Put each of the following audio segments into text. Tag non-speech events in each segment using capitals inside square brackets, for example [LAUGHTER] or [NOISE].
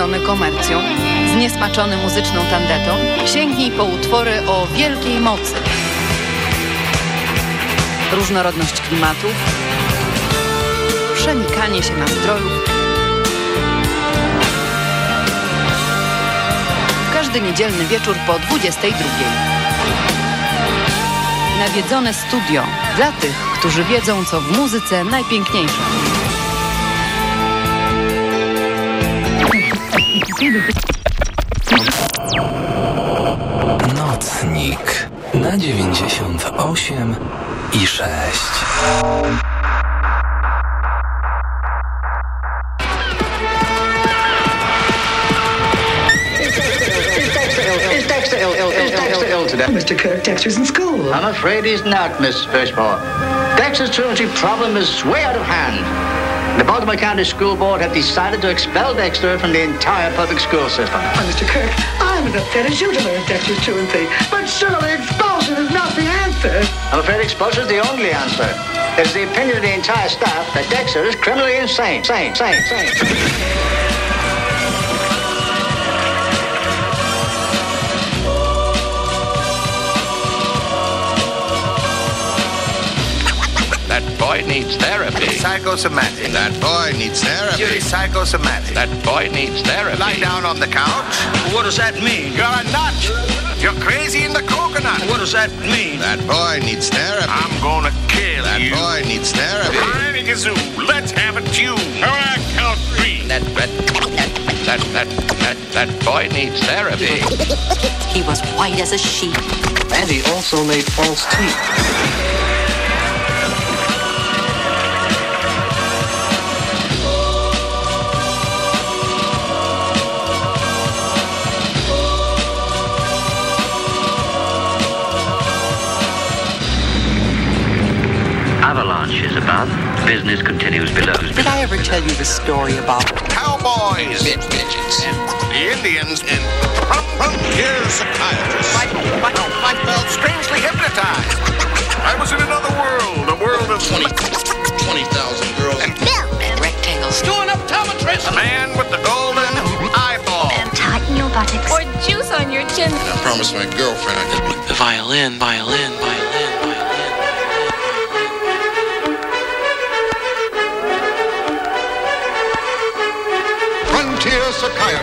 Znudzony komercją, zniesmaczony muzyczną tandetą? Sięgnij po utwory o wielkiej mocy. Różnorodność klimatów, przenikanie się nastrojów. Każdy niedzielny wieczór po 22. Nawiedzone studio dla tych, którzy wiedzą, co w muzyce najpiękniejsze. Nocnik na 98 i 6. Mr. Kirk, Dexter's in school. I'm afraid he's not, Miss Birchmore. Dexter's truancy problem is way out of hand. The Baltimore County School Board have decided to expel Dexter from the entire public school system. Oh, Mr. Kirk, I'm as upset as you to learn Dexter's truancy. But surely expulsion is not the answer. I'm afraid expulsion is the only answer. It is the opinion of the entire staff that Dexter is criminally insane. Sane, sane, sane. Boy needs therapy. Psychosomatic. That boy needs therapy. You're psychosomatic. That boy needs therapy. Lie down on the couch. What does that mean? You're a nut. You're crazy in the coconut. What does that mean? That boy needs therapy. I'm gonna kill That you. boy needs therapy. Tiny Gazoo, let's have a tune. All right, count three. That that that that that that boy needs therapy. He was white as a sheet. And he also made false teeth. Business continues below. Did I ever tell you the story about Cowboys. Bitch, bitches. The Indians in Pum Pum Here's psychiatrist. I, oh, I, I felt strangely hypnotized. I was in another world, a world of 20, 20,000 girls. And and Rectangles. doing optometrist. A man with the golden eyeball. And tighten your buttocks. Or juice on your chin. I promised my girlfriend I'd The violin, violin, violin, Al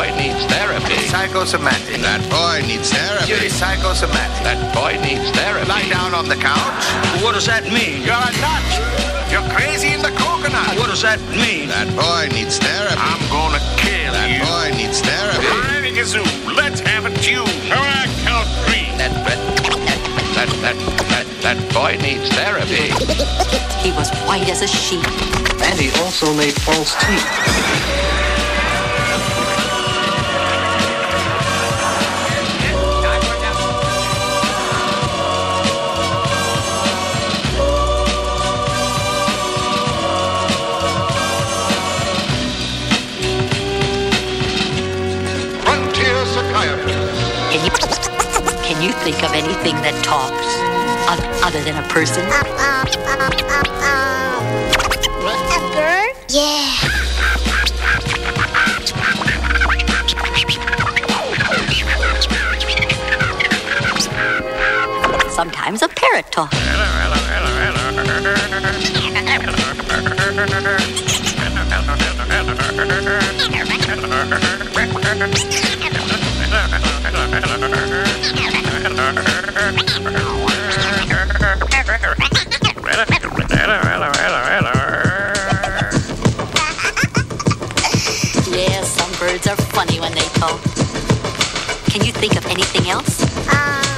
boy needs therapy. Psychosomatic. That boy needs therapy. You're psychosomatic. That boy needs therapy. Lie down on the couch. What does that mean? You're a nut. You're crazy in the coconut. What does that mean? That boy needs therapy. I'm gonna kill That you. boy needs therapy. Tiny Gazoo, let's have a tune. All right, count three. That that that that that that boy needs therapy. He was white as a sheet. And he also made false teeth. Think of anything that talks other than a person? A bird? Yeah. Sometimes a parrot talks. [LAUGHS] think of anything else? Um,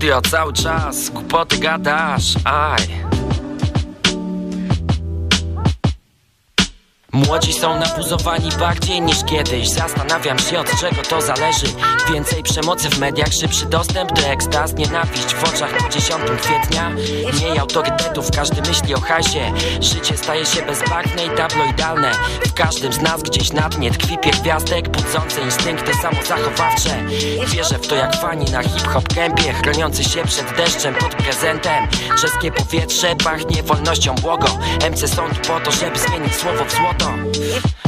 studio cały czas, głupoty gadasz, aj Młodzi są napuzowani bardziej niż kiedyś. Zastanawiam się od czego to zależy. Więcej przemocy w mediach, szybszy dostęp do ekstaz Nienawiść w oczach po 10 kwietnia. Mniej autorytetów, każdy myśli o hajsie Życie staje się bezbarwne i tabloidalne. W każdym z nas gdzieś na dnie tkwi pierwiastek Budzące instynkty samozachowawcze. Wierzę w to jak fani na hip-hop kępie Chroniący się przed deszczem pod prezentem. Czeskie powietrze pachnie wolnością błogo. MC są tu po to, żeby zmienić słowo w złoto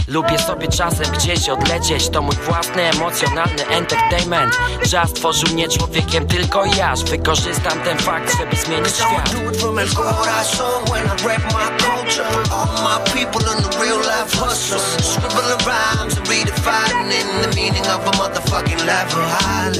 Lubię sobie czasem gdzieś odlecieć To mój własny emocjonalny entertainment. Czas tworzył mnie człowiekiem tylko ja Wykorzystam ten fakt, żeby zmienić świat Culture. All my people in the real life hustle. Scribbling rhymes and redefining the meaning of a motherfucking level high.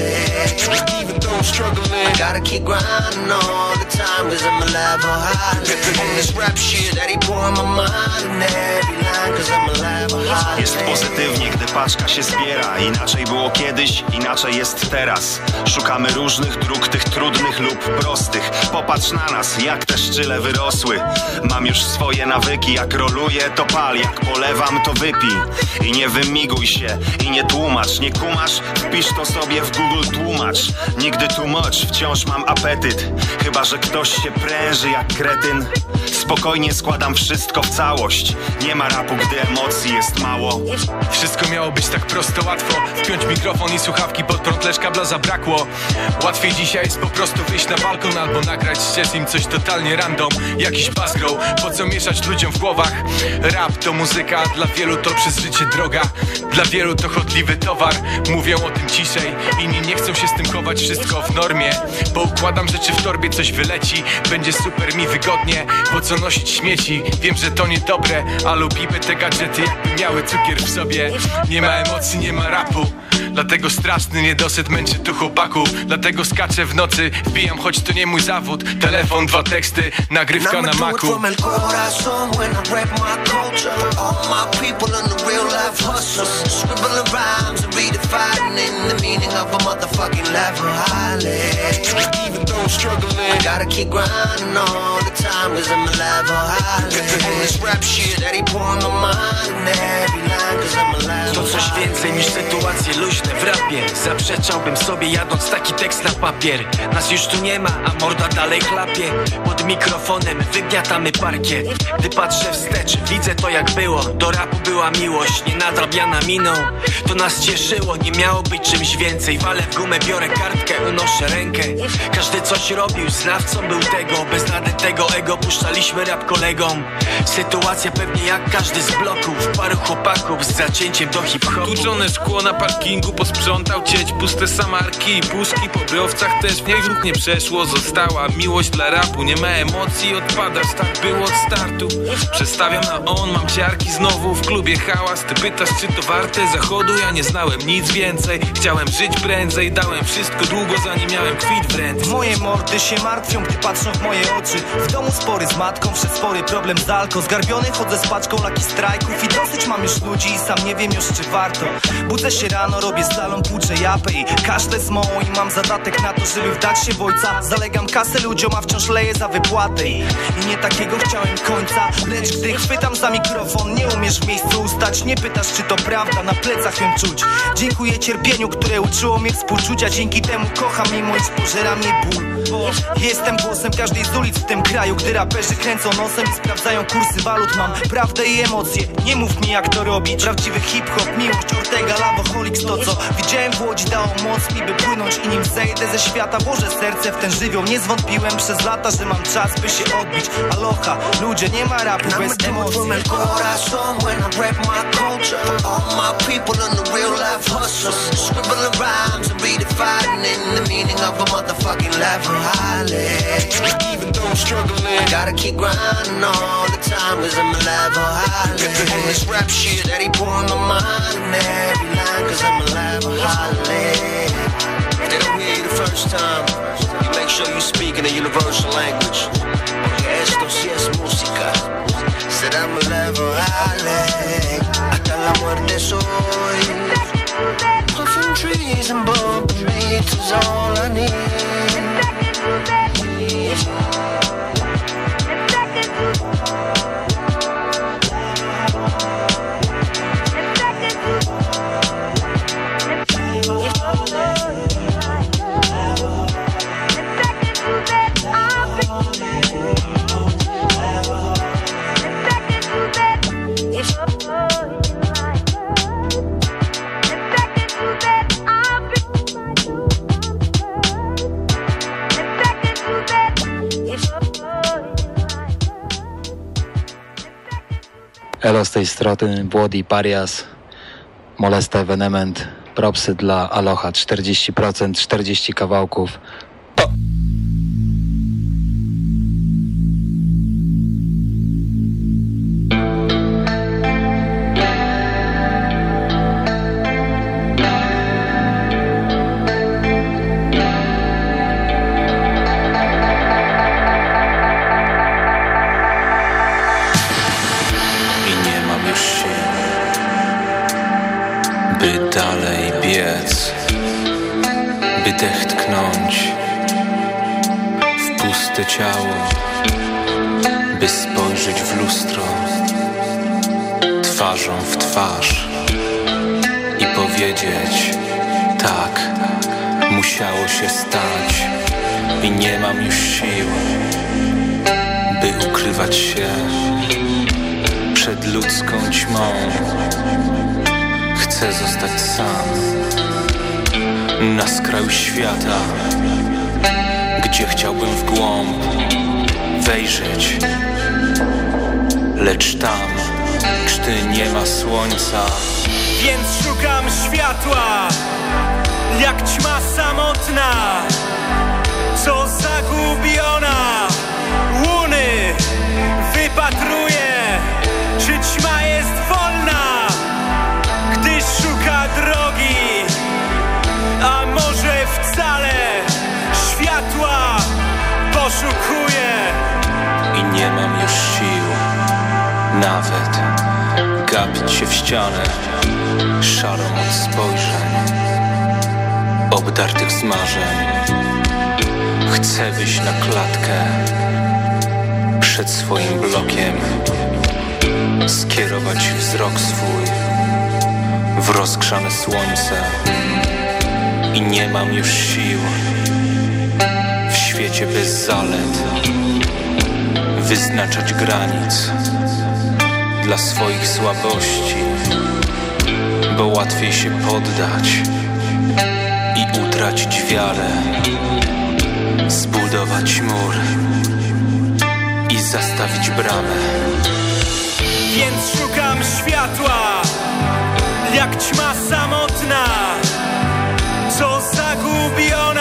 Even though I'm struggling, I gotta keep grinding all the time cause I'm a level high. On this rap shit that he pour in my mind and every line cause I'm a level high. Jest pozytywnie, gdy paczka się zbiera Inaczej było kiedyś, inaczej jest teraz Szukamy różnych dróg, tych trudnych lub prostych Popatrz na nas, jak te szczyle wyrosły Mam już swoje nawyki, jak roluję to pal. Jak polewam to wypij. I nie wymiguj się, i nie tłumacz. Nie kumasz? Wpisz to sobie w Google tłumacz. Nigdy much, wciąż mam apetyt. Chyba, że ktoś się pręży jak kretyn. Spokojnie składam wszystko w całość. Nie ma rapu, gdy emocji jest mało. Wszystko miało być tak prosto, łatwo. Wpiąć mikrofon i słuchawki pod prąd, lecz kabla zabrakło. Łatwiej dzisiaj jest po prostu wyjść na balkon Albo nagrać im coś totalnie random. Jakiś basgrow, po co mieszać ludziom w głowach. Rap to muzyka, dla wielu to przez życie droga. Dla wielu to chodliwy towar. Mówią o tym ciszej, inni nie chcą się z tym chować Wszystko w normie, bo układam rzeczy w torbie Coś wyleci, będzie super mi wygodnie Po co nosić śmieci, wiem, że to niedobre A lubimy te gadżety jakby miały cukier w sobie. Nie ma emocji, nie ma rapu Dlatego straszny niedosyt męczy tu chłopaków. Dlatego skaczę w nocy, wbijam choć to nie mój zawód. Telefon, dwa teksty, nagrywka na maku. in. Even though I'm struggling, I gotta keep grinding all the time cause I'm a level high. On this rap shit that he pour in my mind and every line cause I'm a level To coś więcej niż sytuacje luźne w rapie. Zaprzeczałbym sobie jadąc taki tekst na papier. Nas już tu nie ma, a morda dalej chlapie Pod mikrofonem wygniatamy parkiet. Gdy patrzę wstecz, widzę to jak było. Do rapu była miłość, nie nadrabiana miną. To nas cieszyło, nie miało być czymś więcej. Walę w gumę, biorę kartkę, unoszę rękę. Każdy coś robił, znawcą był tego. Bez nadętego ego puszczaliśmy rap kolegom. Sytuacja pewnie jak każdy z bloków. Paru chłopaków z zacięciem do hip-hopu. Tłuczone szkło na parkingu posprzątał cieć Puste samarki puszki po browcach też w ruch nie przeszło. Została miłość dla rapu, nie ma emocji Odpada, tak było od startu. Przestawiam na on, mam ciarki znowu W klubie hałas, ty pytasz czy to warte zachodu? Ja nie znałem nic więcej. Chciałem żyć prędzej, dałem wszystko długo Zanim miałem kwit w ręce. Moje mordy się martwią, gdy patrzą w moje oczy. W domu spory z matką, przez spory problem z alko. Zgarbiony chodzę z paczką laki strajków I dosyć mam już ludzi i sam nie wiem już czy warto. Budzę się rano, robię slalom, płuczę japę I kaszlę z mołą i mam zadatek na to, żeby wdać się w ojca. Zalegam kasę ludziom, a wciąż leję za wypłatę I, I nie takiego chciałem końca. Lecz gdy chwytam za mikrofon, nie umiesz w miejscu ustać. Nie pytasz czy to prawda, na plecach ją czuć. Dziękuję cierpieniu, które uczyło mnie współczucia. Dzięki temu kocham mimo iż pożera mnie ból. Jestem głosem każdej z ulic w tym kraju Gdy raperzy kręcą nosem i sprawdzają kursy walut. Mam prawdę i emocje, nie mów mi jak to robić. Prawdziwy hip-hop, miłość, Ortega, Lavoholics To co widziałem w Łodzi dało moc mi by płynąć I nim zejdę ze świata, włożę serce w ten żywioł Nie zwątpiłem przez lata, że mam czas by się odbić Aloha, ludzie, nie ma rapu bez emocji when I rap my culture. All my people in the real life hustlers. Scribbling rhymes and redefining the meaning of a motherfucking life of highly. Even though I'm struggling, I gotta keep grinding all the time cause I'm alive or highly. This rap shit that he pouring my mind in every line cause I'm alive or. If they don't hear you the first time, you make sure you speak in a universal language. Esto sí es música. Será mi Hasta la muerte soy Puffing trees and beats is all I need tej strony, Błody Parias, Molesta Evenement, propsy dla Aloha, 40%, 40 kawałków. Nawet gapić się w ścianę, szarą od spojrzeń, obdartych z marzeń. Chcę wyjść na klatkę przed swoim blokiem, skierować wzrok swój w rozgrzane słońce. I nie mam już sił w świecie bez zalet wyznaczać granic dla swoich słabości, bo łatwiej się poddać i utracić wiarę, zbudować mur i zastawić bramę. Więc szukam światła, jak ćma samotna, co zagubiona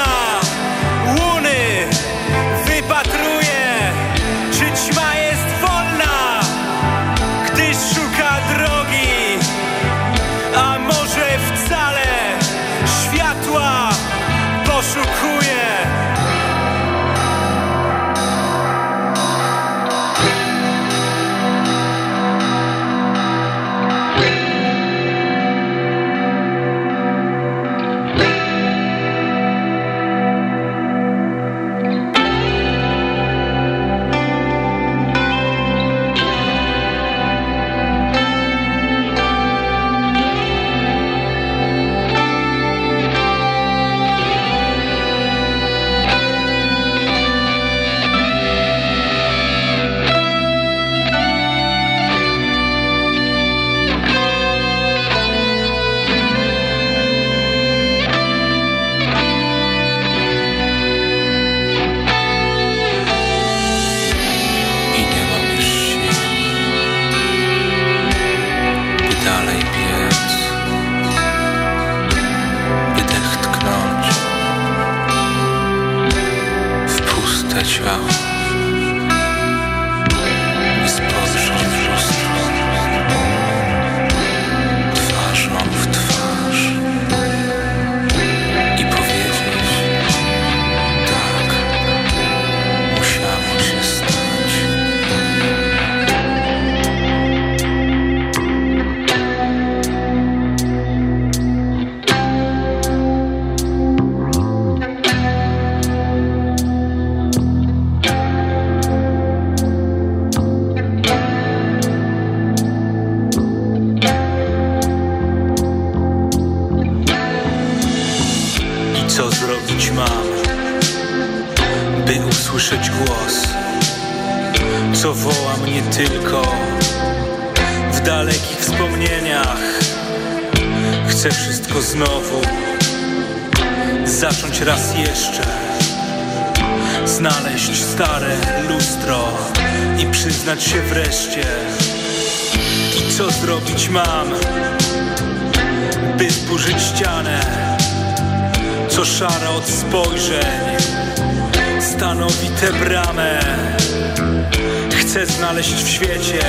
znaleźć w świecie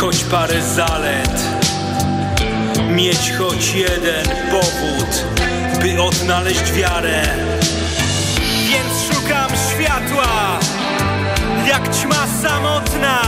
choć parę zalet. Mieć choć jeden powód, by odnaleźć wiarę. Więc szukam światła, jak ćma samotna.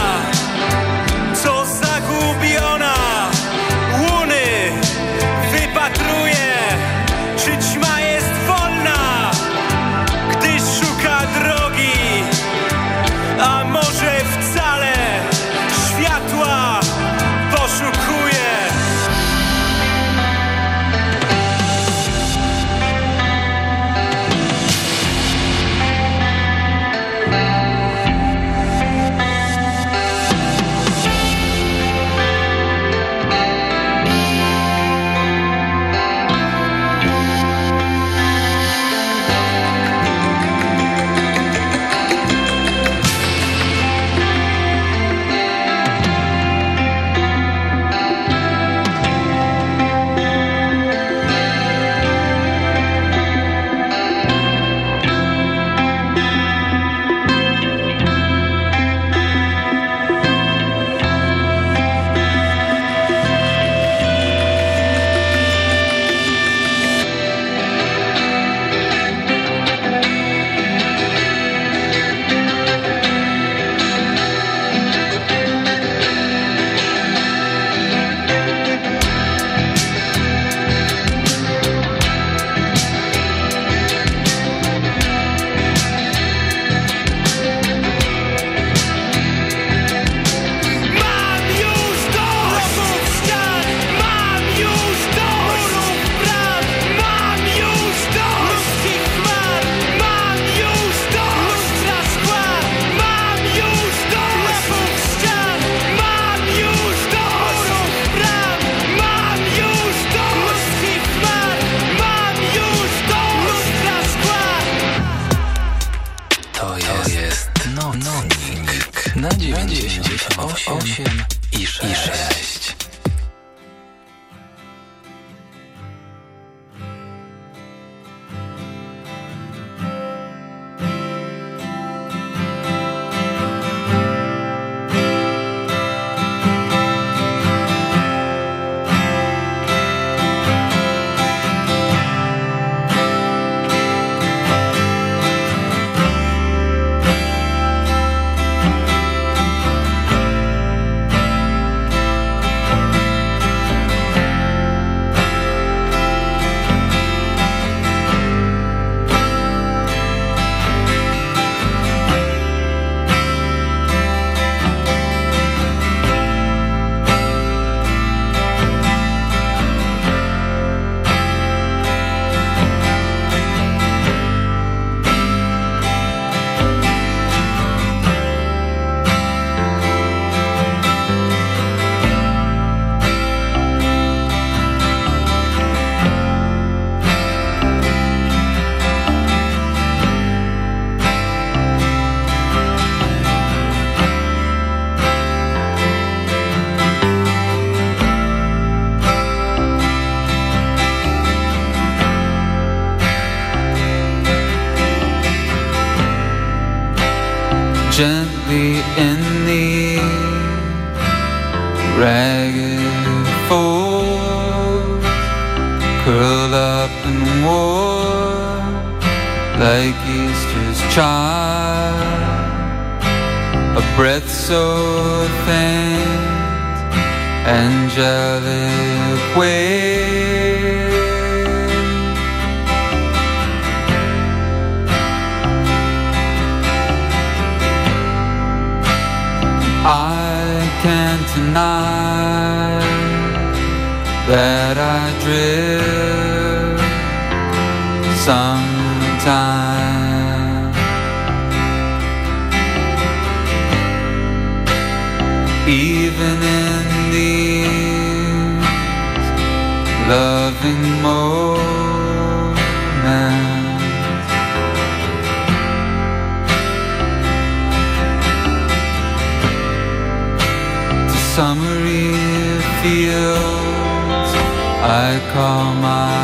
Ragged fold, curled up and warm like Easter's child, a breath so faint, angelic way. Can't that I drift sometime. Even in these loving moments. I call my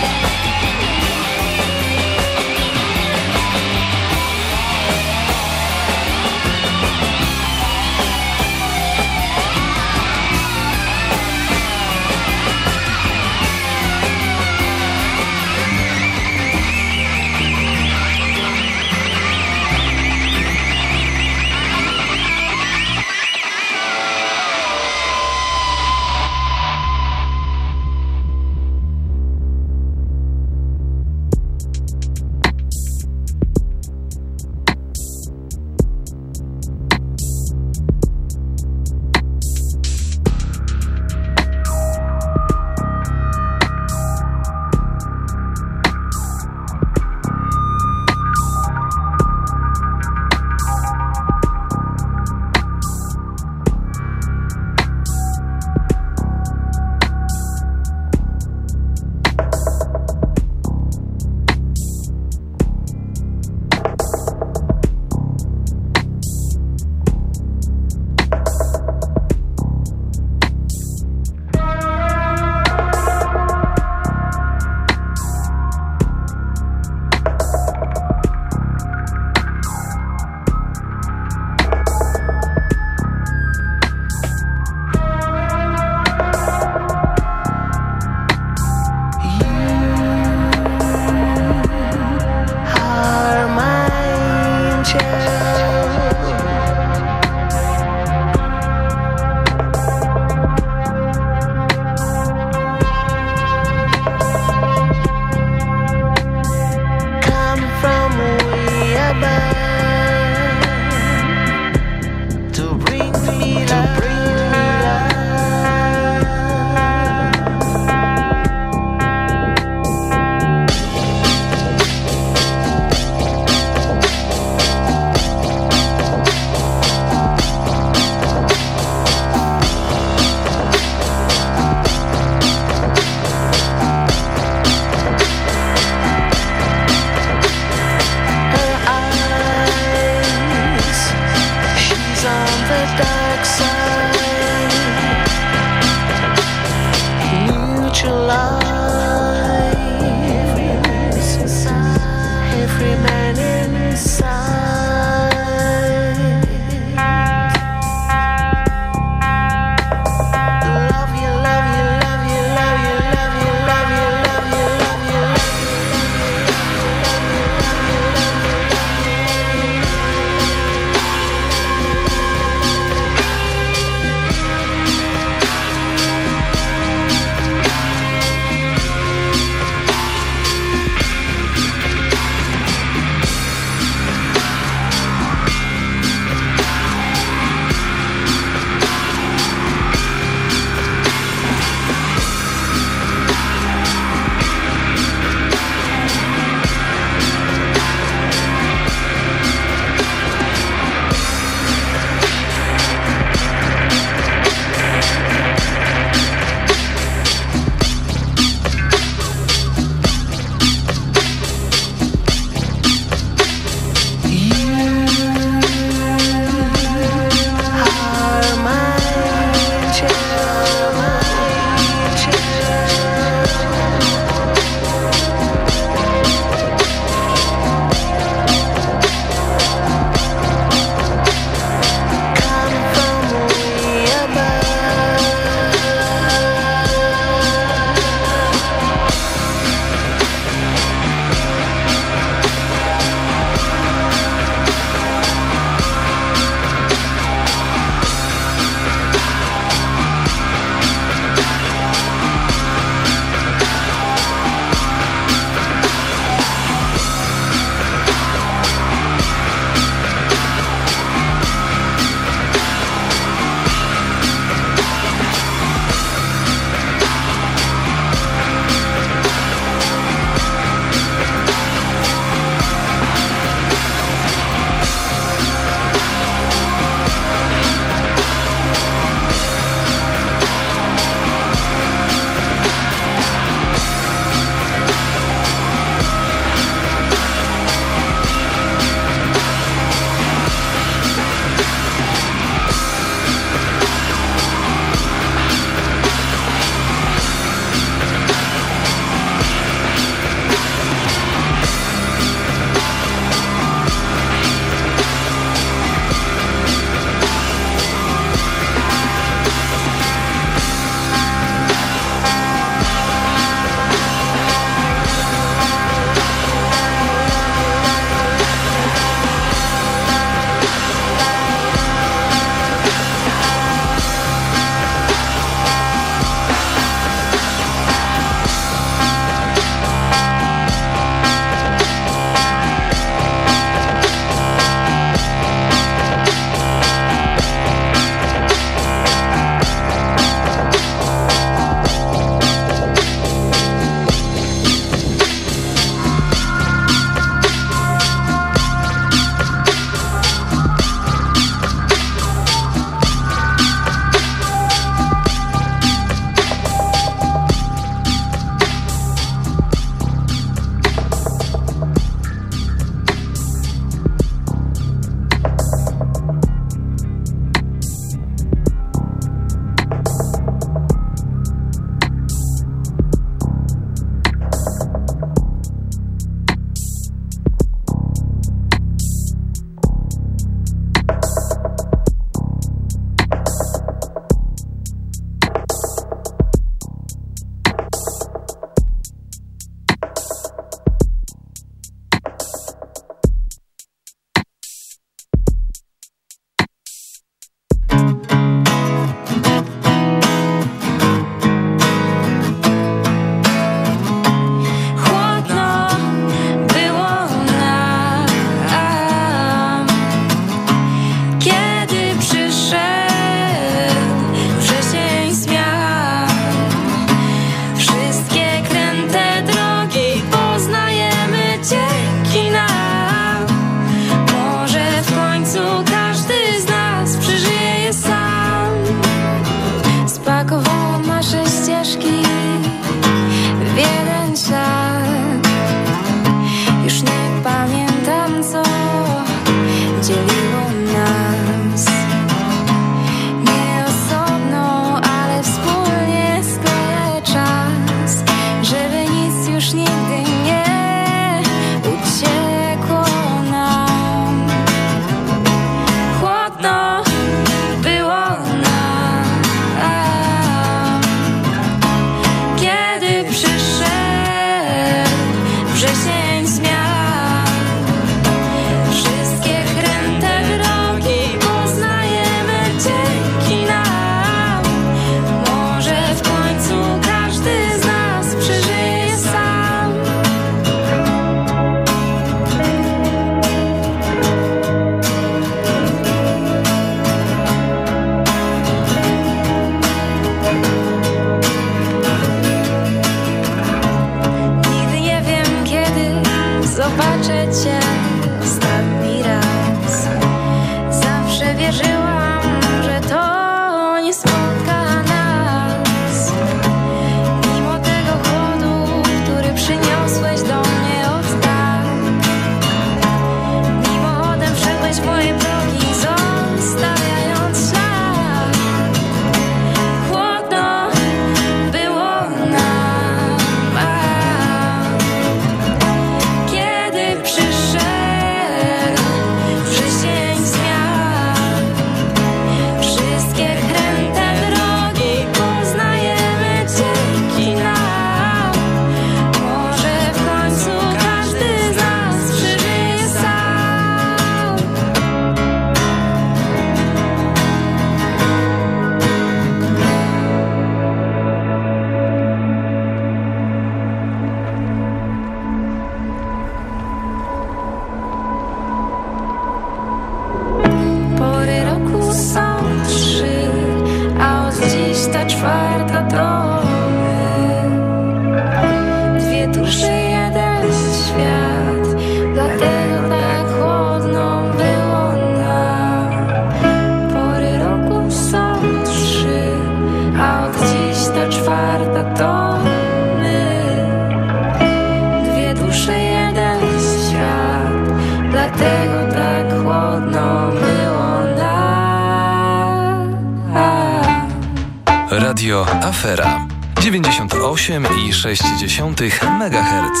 Afera 98,6 MHz.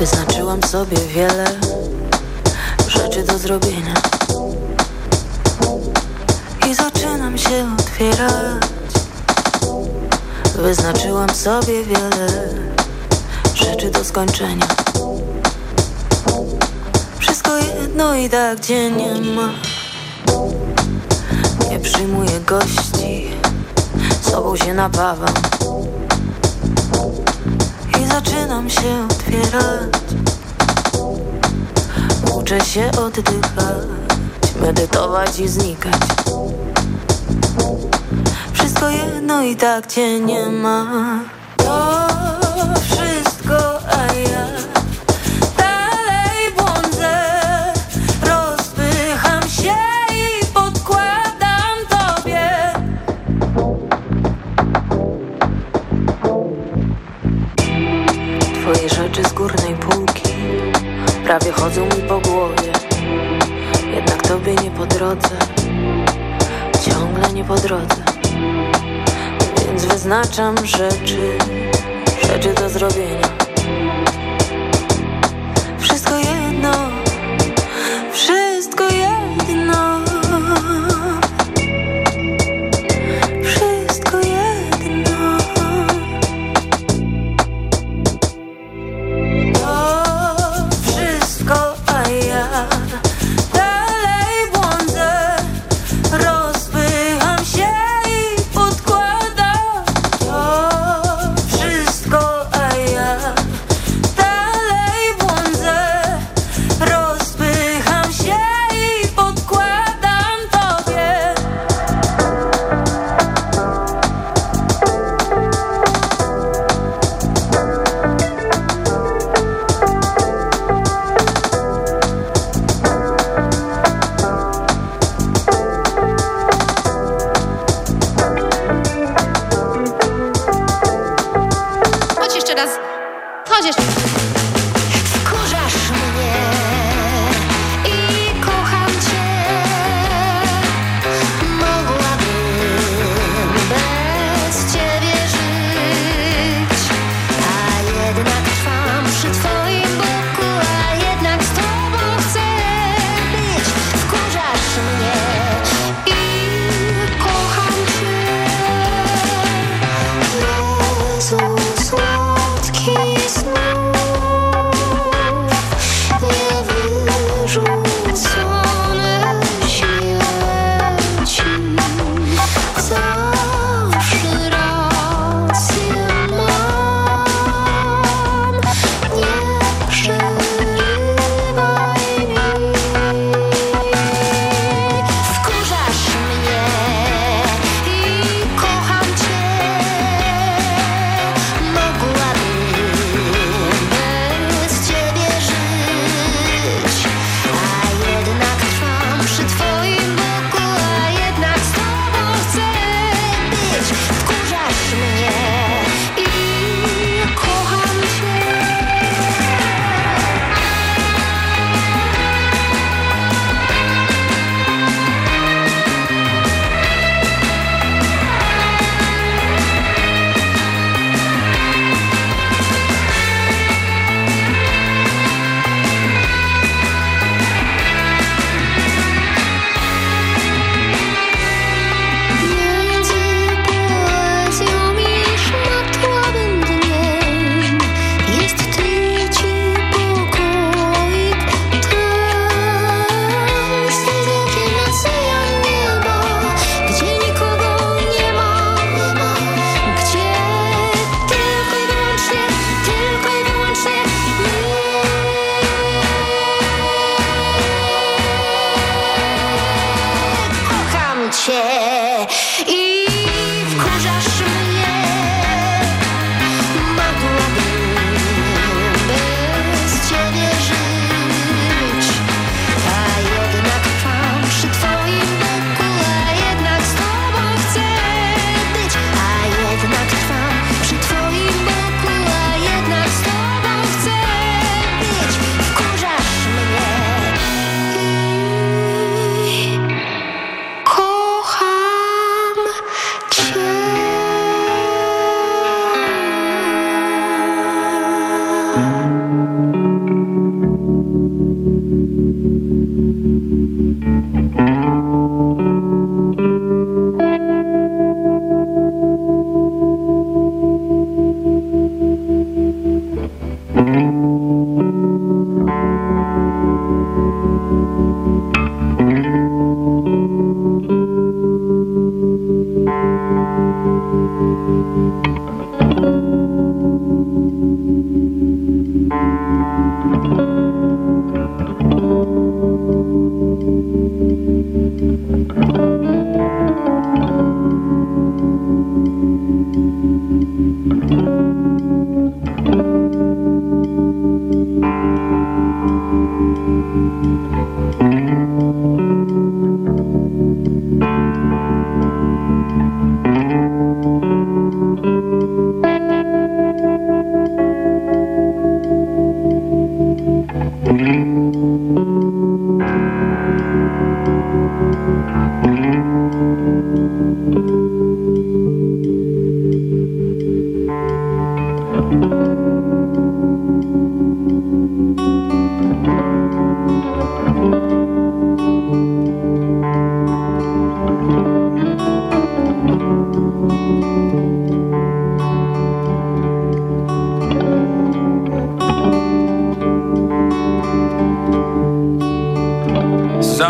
Wyznaczyłam sobie wiele rzeczy do zrobienia i zaczynam się otwierać. Wyznaczyłam sobie wiele rzeczy do skończenia. Wszystko jedno i tak cię nie ma. Nie przyjmuję gości, sobą się napawam i zaczynam się otwierać. Uczę się oddychać, medytować i znikać. Jedno i tak cię nie ma. To wszystko, a ja dalej błądzę. Rozpycham się i podkładam tobie. Twoje rzeczy z górnej półki prawie chodzą mi po głowie. Jednak tobie nie po drodze, ciągle nie po drodze. Wyznaczam rzeczy, rzeczy do zrobienia.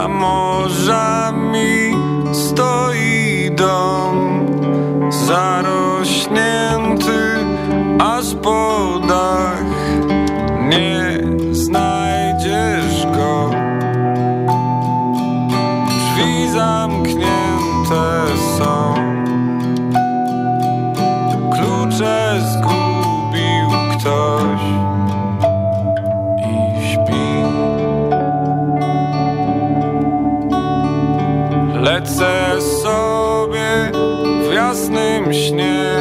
Za morzami stoi dom Zarośnięty aż po Lecę sobie w jasnym śnie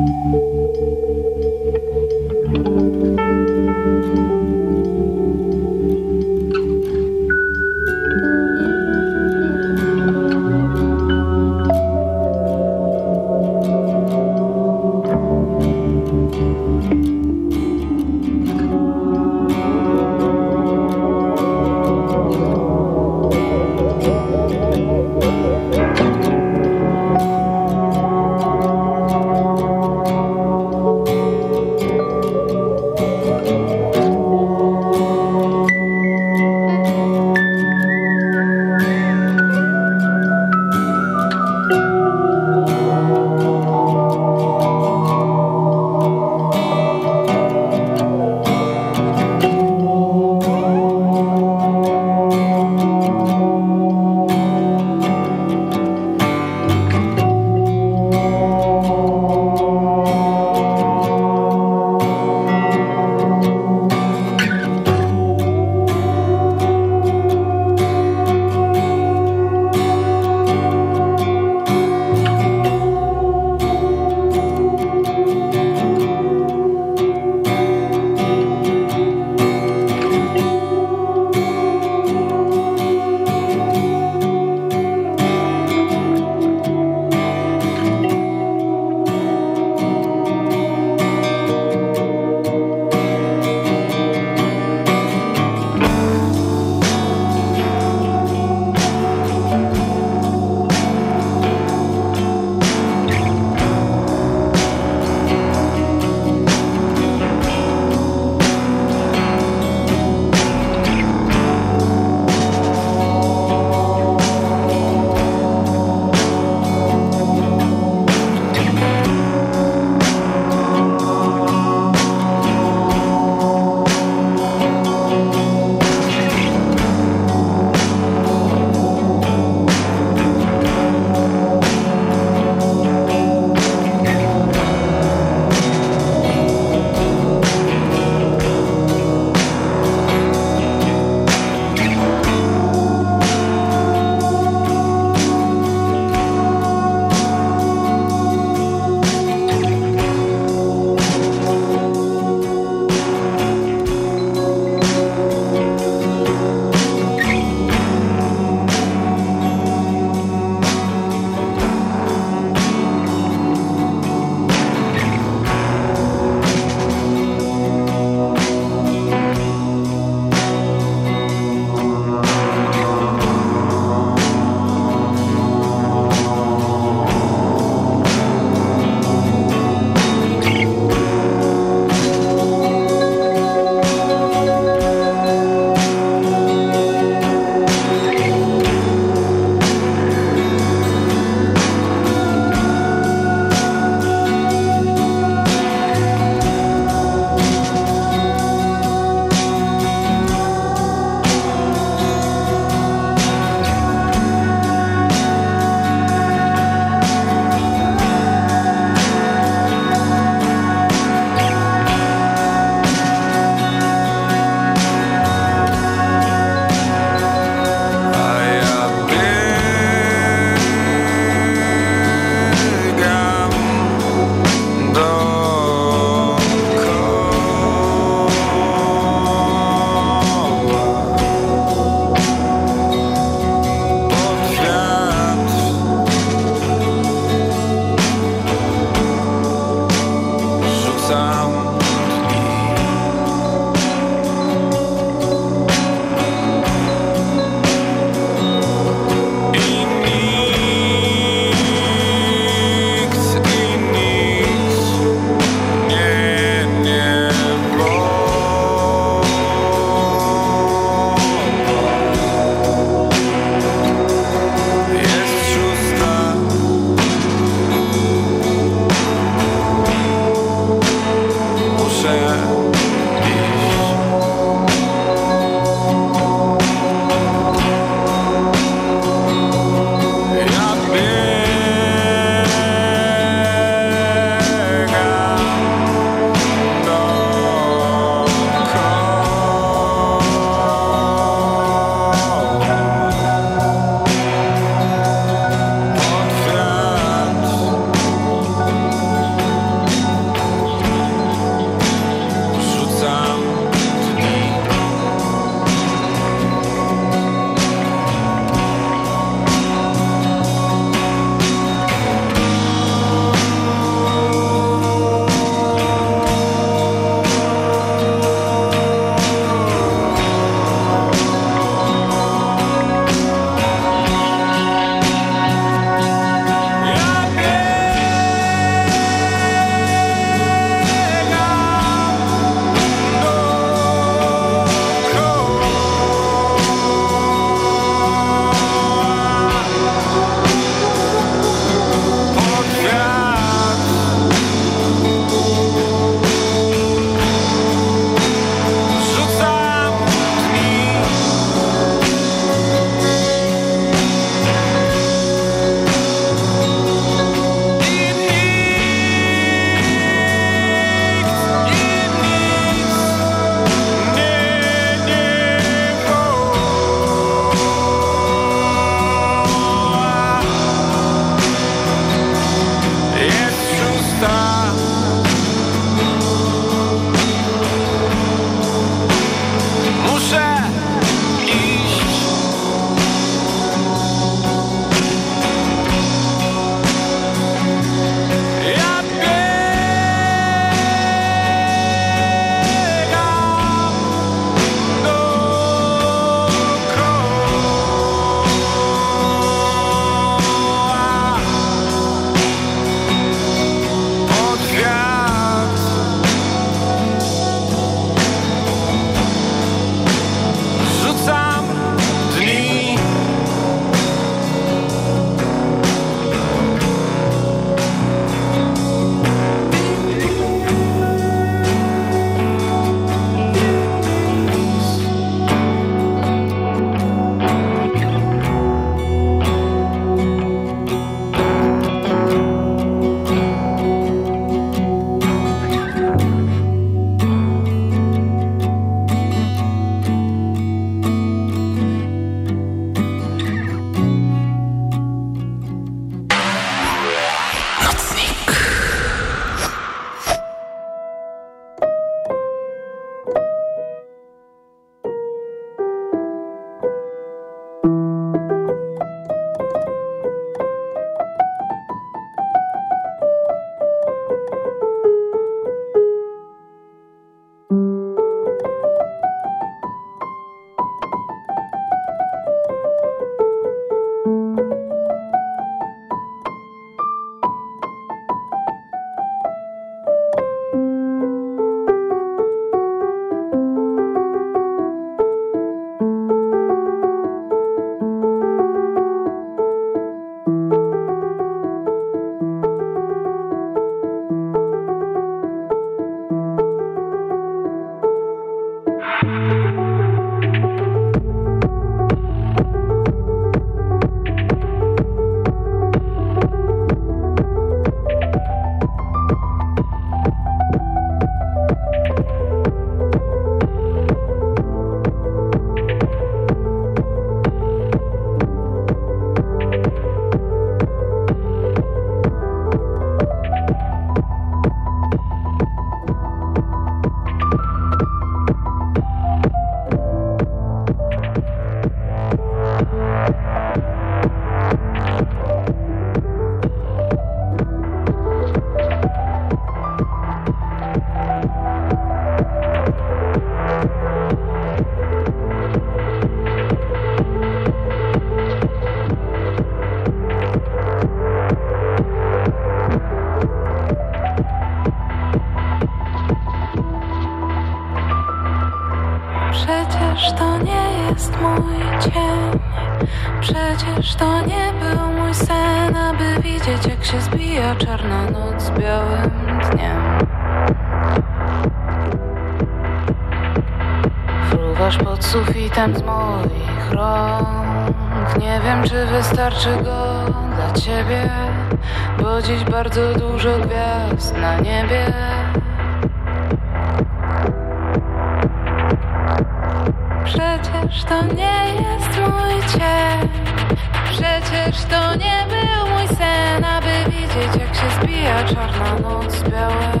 czarna noc z białym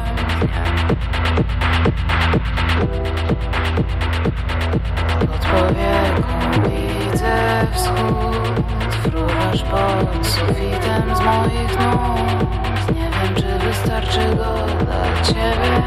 Pod powieką widzę wschód Fruwasz pod sufitem z moich nóg Nie wiem czy wystarczy go dla ciebie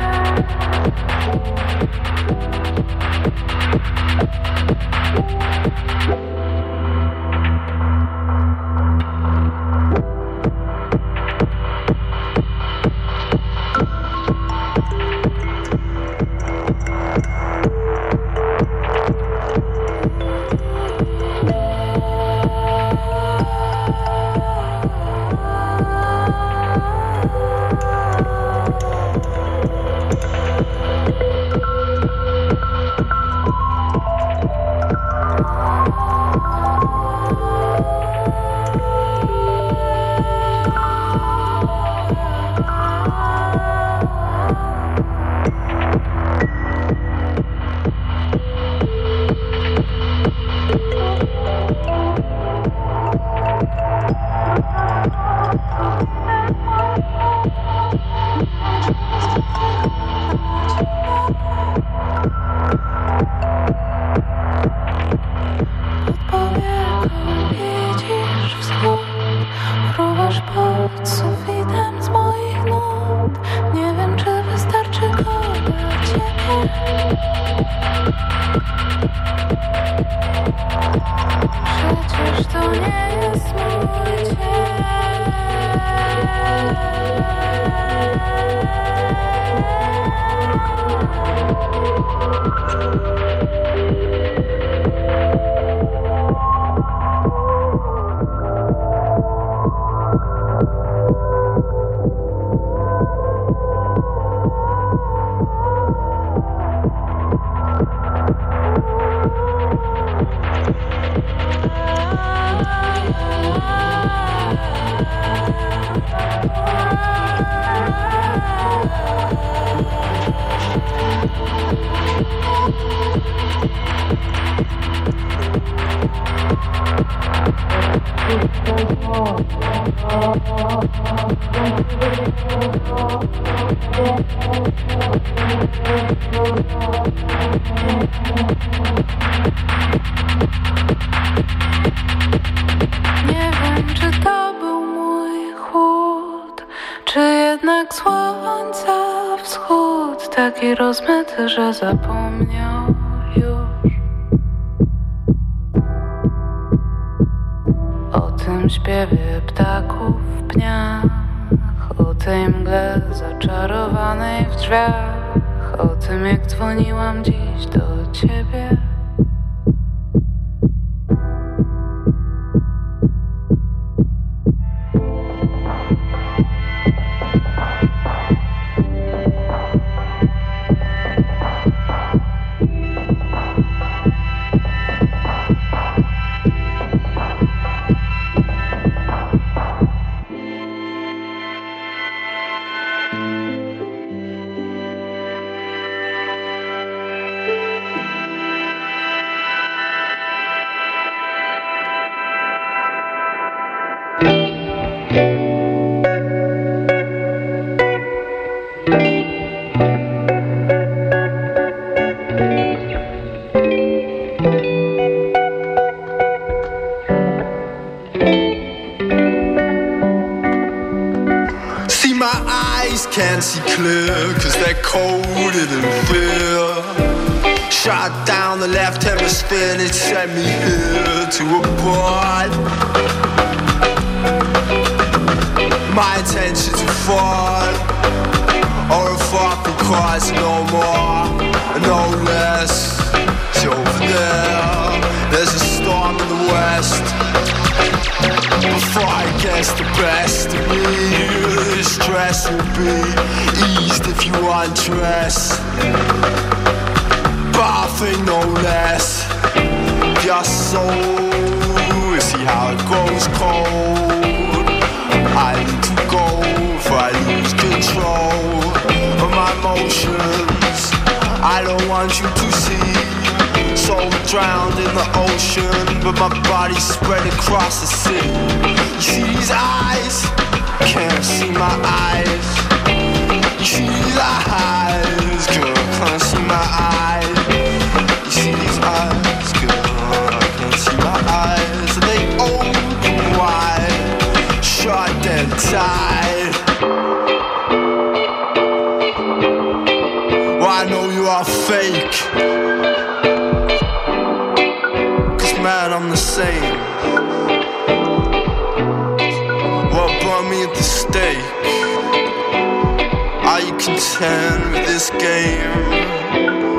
мне fall or I fucking cause no more, no less. It's over there. There's a storm in the west. Before I guess the best of me, the stress will be eased if you undress. Bathing no less. Your soul, see how it goes cold. Emotions. I don't want you to see soul drowned in the ocean, but my body spread across the sea. You see these eyes? Can't see my eyes. You see these eyes, girl? Can't see my eyes. You see these eyes, girl? I can't see my eyes. They open wide, shut and tied. Fake. Cause man, I'm the same. Well, burn me at the stake. You content with this game?